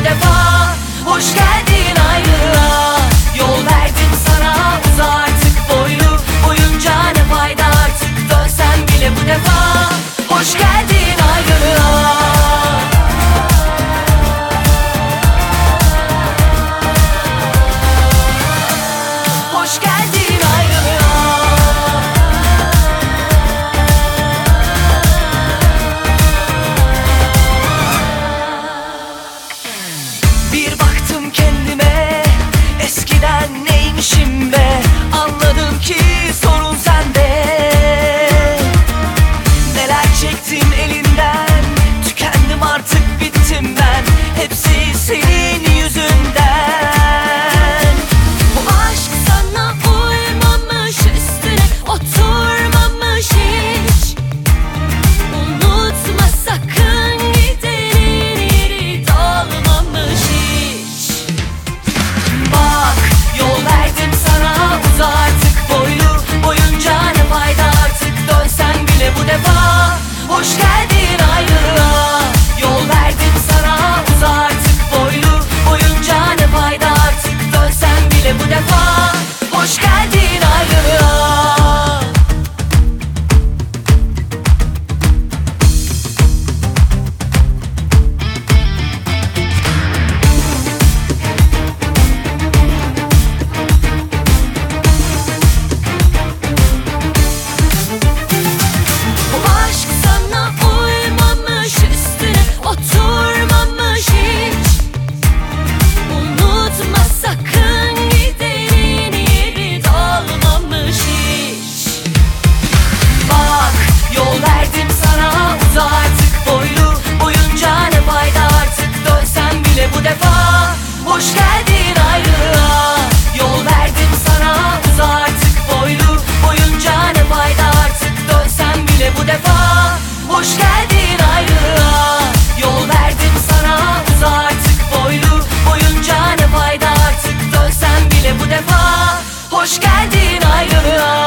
Bu defa. Hoş geldin ayrılığa Hoş geldin Hoş geldin ayrılığa. Yol verdim sana uza artık boylu. Boyunca ne fayda artık dönsen bile bu defa. Hoş geldin ayrılığa. Yol verdim sana uza artık boylu. Boyunca ne fayda artık dönsen bile bu defa. Hoş geldin ayrılığa.